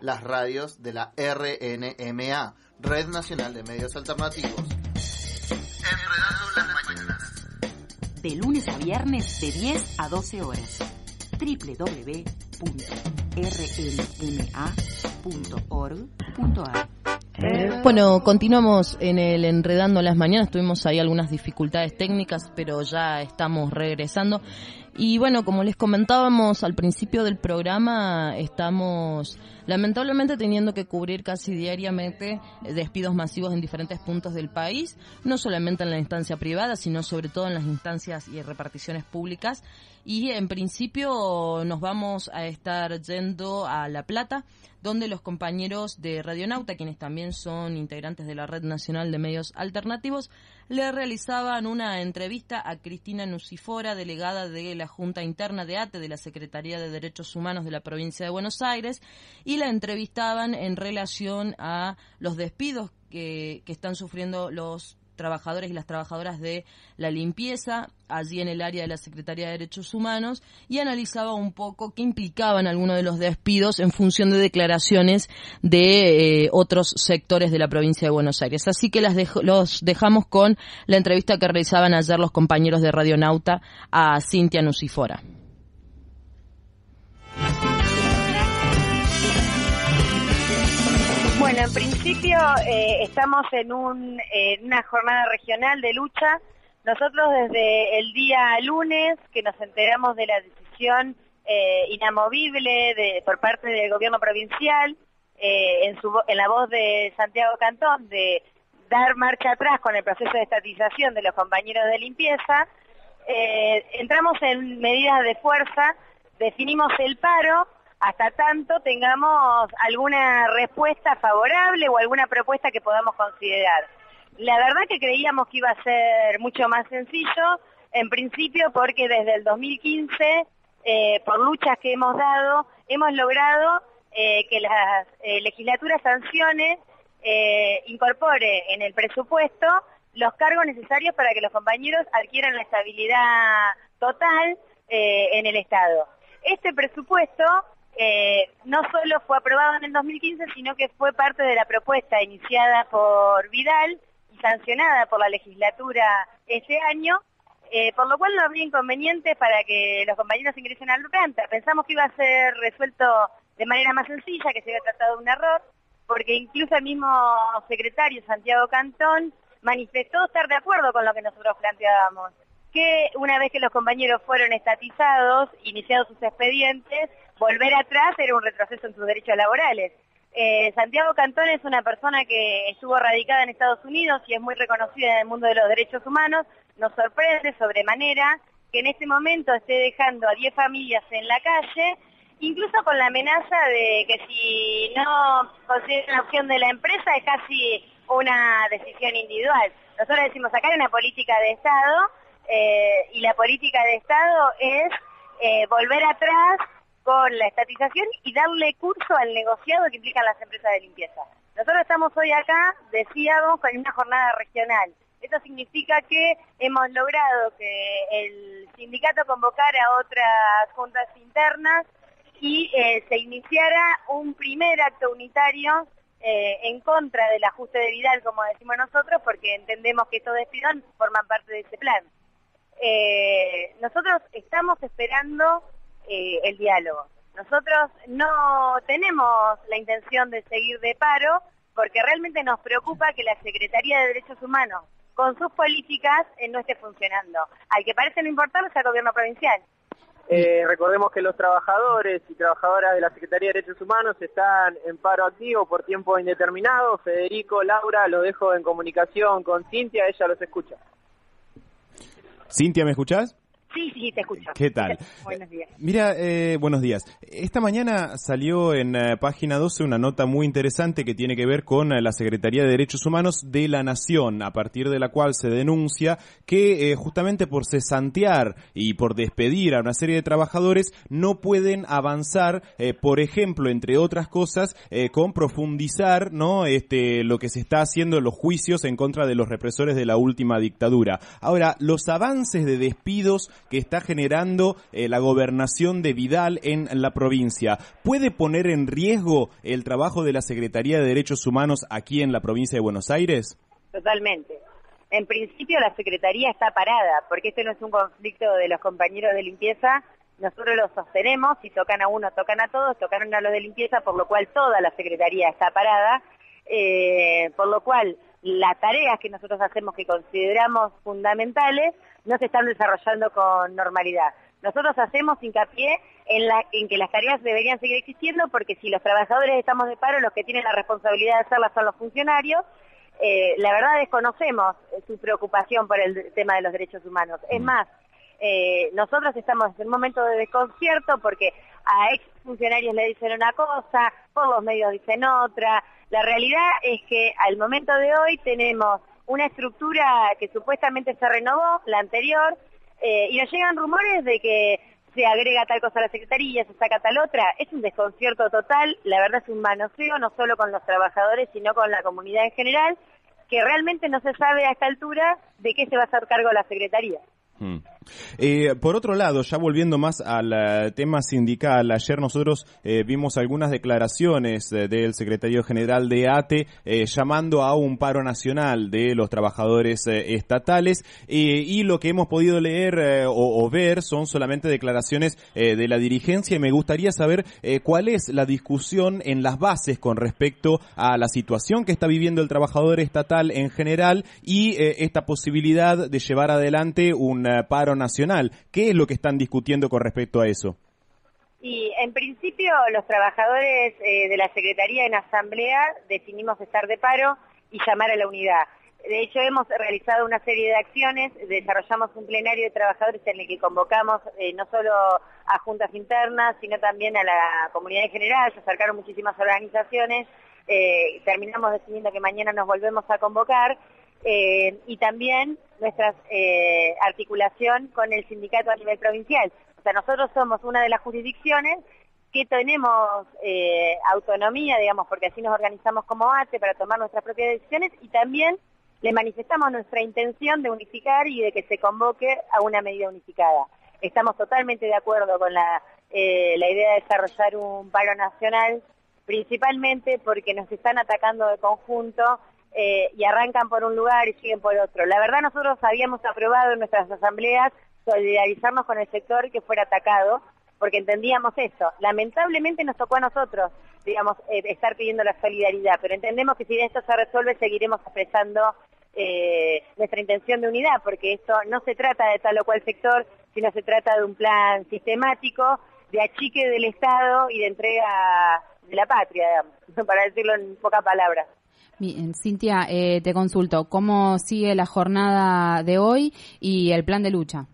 Las radios de la RNMA, Red Nacional de Medios Alternativos. Enredando las mañanas. De lunes a viernes de 10 a 12 horas. www.rnma.org.ar bueno, continuamos en el Enredando las Mañanas. Tuvimos ahí algunas dificultades técnicas, pero ya estamos regresando. Y bueno, como les comentábamos al principio del programa, estamos lamentablemente teniendo que cubrir casi diariamente despidos masivos en diferentes puntos del país, no solamente en la instancia privada, sino sobre todo en las instancias y reparticiones públicas. Y en principio nos vamos a estar yendo a La Plata, donde los compañeros de Radionauta, quienes también son integrantes de la Red Nacional de Medios Alternativos, le realizaban una entrevista a Cristina Nucifora, delegada de la Junta Interna de ATE de la Secretaría de Derechos Humanos de la provincia de Buenos Aires, y la entrevistaban en relación a los despidos que, que están sufriendo los trabajadores y las trabajadoras de la limpieza allí en el área de la Secretaría de Derechos Humanos y analizaba un poco qué implicaban algunos de los despidos en función de declaraciones de eh, otros sectores de la provincia de Buenos Aires. Así que las los dejamos con la entrevista que realizaban ayer los compañeros de Radionauta a Cintia Nucifora. Bueno, en principio eh, estamos en, un, una jornada regional de lucha. Nosotros desde el día lunes que nos enteramos de la decisión eh, inamovible por parte del gobierno provincial, eh, en la voz de Santiago Cantón, de dar marcha atrás con el proceso de estatización de los compañeros de limpieza, entramos en medidas de fuerza, definimos el paro, hasta tanto tengamos alguna respuesta favorable o alguna propuesta que podamos considerar. La verdad que creíamos que iba a ser mucho más sencillo, en principio porque desde el 2015, eh, por luchas que hemos dado, hemos logrado eh, que la eh, legislatura sancione, incorpore en el presupuesto los cargos necesarios para que los compañeros adquieran la estabilidad total en el Estado. Este presupuesto eh, no solo fue aprobado en el 2015, sino que fue parte de la propuesta iniciada por Vidal y sancionada por la legislatura ese año, eh, por lo cual no habría inconveniente para que los compañeros ingresen al planta. Pensamos que iba a ser resuelto de manera más sencilla, que se había tratado de un error, porque incluso el mismo secretario Santiago Cantón manifestó estar de acuerdo con lo que nosotros planteábamos, que una vez que los compañeros fueron estatizados, iniciados sus expedientes, volver atrás era un retroceso en sus derechos laborales. Eh, Santiago Cantón es una persona que estuvo radicada en Estados Unidos y es muy reconocida en el mundo de los derechos humanos. Nos sorprende sobremanera que en este momento esté dejando a 10 familias en la calle, incluso con la amenaza de que si no consideran la opción de la empresa es casi una decisión individual. Nosotros decimos, acá hay una política de Estado eh, y la política de Estado es eh, volver atrás con la estatización y darle curso al negociado que implican las empresas de limpieza. Nosotros estamos hoy acá, decíamos, con una jornada regional. Esto significa que hemos logrado que el sindicato convocara otras juntas internas y eh, se iniciara un primer acto unitario en contra del ajuste de Vidal, como decimos nosotros, porque entendemos que estos despidos forman parte de ese plan. Eh, nosotros estamos esperando eh, el diálogo. Nosotros no tenemos la intención de seguir de paro porque realmente nos preocupa que la Secretaría de Derechos Humanos con sus políticas eh, no esté funcionando. Al que parece no importarle es al gobierno provincial. Recordemos que los trabajadores y trabajadoras de la Secretaría de Derechos Humanos están en paro activo por tiempo indeterminado. Federico, Laura, lo dejo en comunicación con Cintia, ella los escucha. Cintia, ¿me escuchás? Sí, sí, te escucho. ¿Qué tal? Buenos días. Mira, eh, buenos días. Esta mañana salió en eh, página 12 una nota muy interesante que tiene que ver con eh, la Secretaría de Derechos Humanos de la Nación, a partir de la cual se denuncia que justamente por cesantear y por despedir a una serie de trabajadores no pueden avanzar, por ejemplo, entre otras cosas, con profundizar, ¿no? Este, lo que se está haciendo en los juicios en contra de los represores de la última dictadura. Ahora, los avances de despidos que está generando eh, la gobernación de Vidal en la provincia. ¿Puede poner en riesgo el trabajo de la Secretaría de Derechos Humanos aquí en la provincia de Buenos Aires? Totalmente. En principio la Secretaría está parada, porque este no es un conflicto de los compañeros de limpieza, nosotros lo sostenemos, si tocan a uno, tocan a todos, tocaron a los de limpieza, por lo cual toda la Secretaría está parada, eh, por lo cual las tareas que nosotros hacemos que consideramos fundamentales no se están desarrollando con normalidad. Nosotros hacemos hincapié en, la, en que las tareas deberían seguir existiendo porque si los trabajadores estamos de paro, los que tienen la responsabilidad de hacerlas son los funcionarios eh, la verdad desconocemos su preocupación por el tema de los derechos humanos. Es más, eh, nosotros estamos en un momento de desconcierto porque a ex funcionarios le dicen una cosa, por los medios dicen otra. La realidad es que al momento de hoy tenemos una estructura que supuestamente se renovó, la anterior, eh, y nos llegan rumores de que se agrega tal cosa a la Secretaría, se saca tal otra. Es un desconcierto total, la verdad es un manoseo, no solo con los trabajadores, sino con la comunidad en general, que realmente no se sabe a esta altura de qué se va a hacer cargo la Secretaría. Hmm. Eh, por otro lado, ya volviendo más al eh, tema sindical, ayer nosotros eh, vimos algunas declaraciones del secretario general de ATE llamando a un paro nacional de los trabajadores estatales y lo que hemos podido leer o, ver son solamente declaraciones de la dirigencia y me gustaría saber cuál es la discusión en las bases con respecto a la situación que está viviendo el trabajador estatal en general y esta posibilidad de llevar adelante un paro nacional. ¿Qué es lo que están discutiendo con respecto a eso? Y en principio los trabajadores eh, de la Secretaría en Asamblea definimos estar de paro y llamar a la unidad. De hecho, hemos realizado una serie de acciones, desarrollamos un plenario de trabajadores en el que convocamos eh, no solo a juntas internas, sino también a la comunidad en general, se acercaron muchísimas organizaciones, eh, terminamos decidiendo que mañana nos volvemos a convocar eh, y también nuestra eh, articulación con el sindicato a nivel provincial. O sea, nosotros somos una de las jurisdicciones que tenemos eh, autonomía, digamos, porque así nos organizamos como ATE para tomar nuestras propias decisiones y también le manifestamos nuestra intención de unificar y de que se convoque a una medida unificada. Estamos totalmente de acuerdo con la, la idea de desarrollar un paro nacional, principalmente porque nos están atacando de conjunto eh, y arrancan por un lugar y siguen por otro. La verdad nosotros habíamos aprobado en nuestras asambleas solidarizarnos con el sector que fuera atacado, porque entendíamos eso. Lamentablemente nos tocó a nosotros, digamos, eh, estar pidiendo la solidaridad, pero entendemos que si esto se resuelve seguiremos expresando eh, nuestra intención de unidad, porque esto no se trata de tal o cual sector, sino se trata de un plan sistemático de achique del Estado y de entrega de la patria, digamos, para decirlo en pocas palabras. Bien, Cintia, eh, te consulto, ¿cómo sigue la jornada de hoy y el plan de lucha?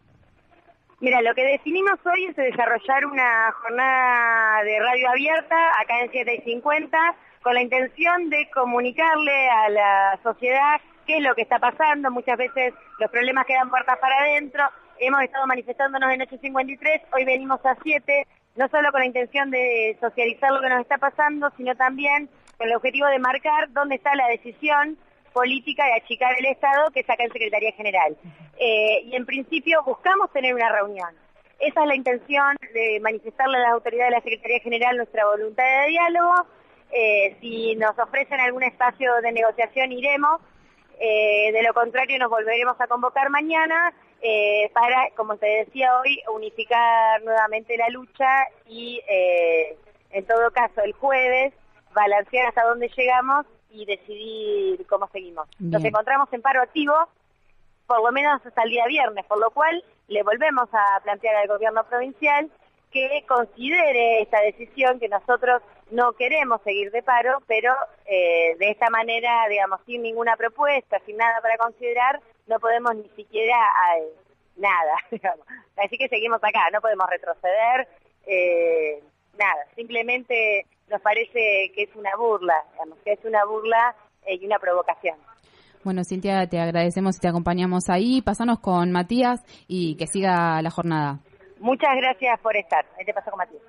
Mira, lo que definimos hoy es desarrollar una jornada de radio abierta acá en 750 con la intención de comunicarle a la sociedad qué es lo que está pasando. Muchas veces los problemas quedan puertas para adentro. Hemos estado manifestándonos en 853, hoy venimos a 7, no solo con la intención de socializar lo que nos está pasando, sino también con el objetivo de marcar dónde está la decisión política de achicar el Estado que saca el Secretaría General. Eh, y en principio buscamos tener una reunión. Esa es la intención de manifestarle a las autoridades de la Secretaría General nuestra voluntad de diálogo. Eh, si nos ofrecen algún espacio de negociación, iremos. Eh, de lo contrario, nos volveremos a convocar mañana para, como te decía hoy, unificar nuevamente la lucha y, en todo caso, el jueves balancear hasta dónde llegamos y decidir cómo seguimos. Nos encontramos en paro activo, por lo menos hasta el día viernes, por lo cual le volvemos a plantear al gobierno provincial que considere esta decisión que nosotros no queremos seguir de paro, pero eh, de esta manera, digamos, sin ninguna propuesta, sin nada para considerar, no podemos ni siquiera nada. Así que seguimos acá, no podemos retroceder, eh, nada, simplemente nos parece que es una burla, digamos, que es una burla eh, y una provocación. Bueno, Cintia, te agradecemos y te acompañamos ahí. Pasanos con Matías y que siga la jornada. Muchas gracias por estar. Ahí te paso con Matías.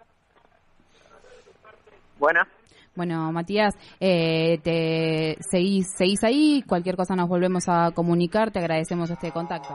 Buenas. Bueno, Matías, eh, te seguís, seguís ahí. Cualquier cosa nos volvemos a comunicar. Te agradecemos este contacto.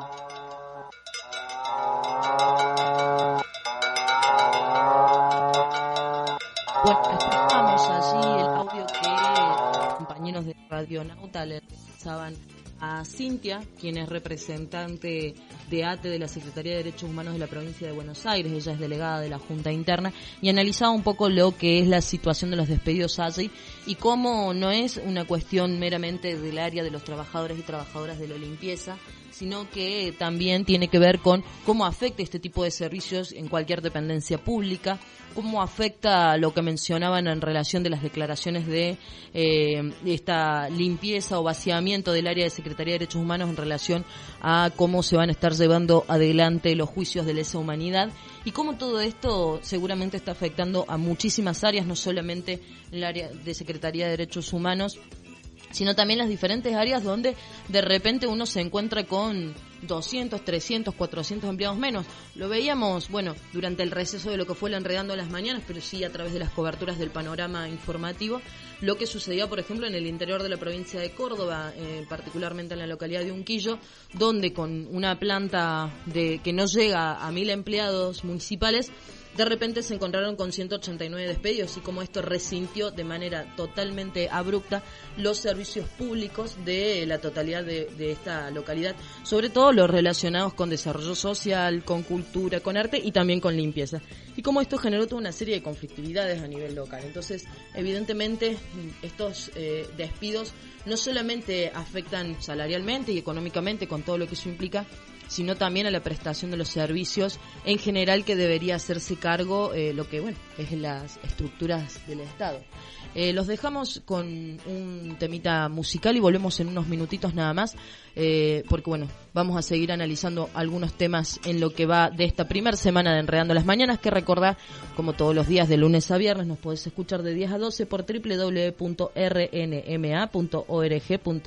Compañeros de Radio Nauta le realizaban a Cintia, quien es representante de ATE de la Secretaría de Derechos Humanos de la provincia de Buenos Aires, ella es delegada de la Junta Interna, y analizaba un poco lo que es la situación de los despedidos allí y cómo no es una cuestión meramente del área de los trabajadores y trabajadoras de la limpieza, sino que también tiene que ver con cómo afecta este tipo de servicios en cualquier dependencia pública, cómo afecta lo que mencionaban en relación de las declaraciones de eh, esta limpieza o vaciamiento del área de Secretaría de Derechos Humanos en relación a cómo se van a estar llevando adelante los juicios de lesa humanidad y cómo todo esto seguramente está afectando a muchísimas áreas, no solamente el área de Secretaría de Derechos Humanos, sino también las diferentes áreas donde de repente uno se encuentra con 200, 300, 400 empleados menos. Lo veíamos, bueno, durante el receso de lo que fue el Enredando las Mañanas, pero sí a través de las coberturas del panorama informativo, lo que sucedía, por ejemplo, en el interior de la provincia de Córdoba, eh, particularmente en la localidad de Unquillo, donde con una planta de que no llega a mil empleados municipales, de repente se encontraron con 189 despedidos y como esto resintió de manera totalmente abrupta los servicios públicos de la totalidad de, esta localidad, sobre todo los relacionados con desarrollo social, con cultura, con arte y también con limpieza. Y como esto generó toda una serie de conflictividades a nivel local. Entonces, evidentemente, estos eh, despidos no solamente afectan salarialmente y económicamente con todo lo que eso implica, sino también a la prestación de los servicios en general que debería hacerse cargo eh, lo que bueno es las estructuras del Estado. Eh, los dejamos con un temita musical y volvemos en unos minutitos nada más, eh, porque bueno, vamos a seguir analizando algunos temas en lo que va de esta primera semana de Enredando las Mañanas, que recordá, como todos los días de lunes a viernes, nos podés escuchar de 10 a 12 por www.rnma.org.ar.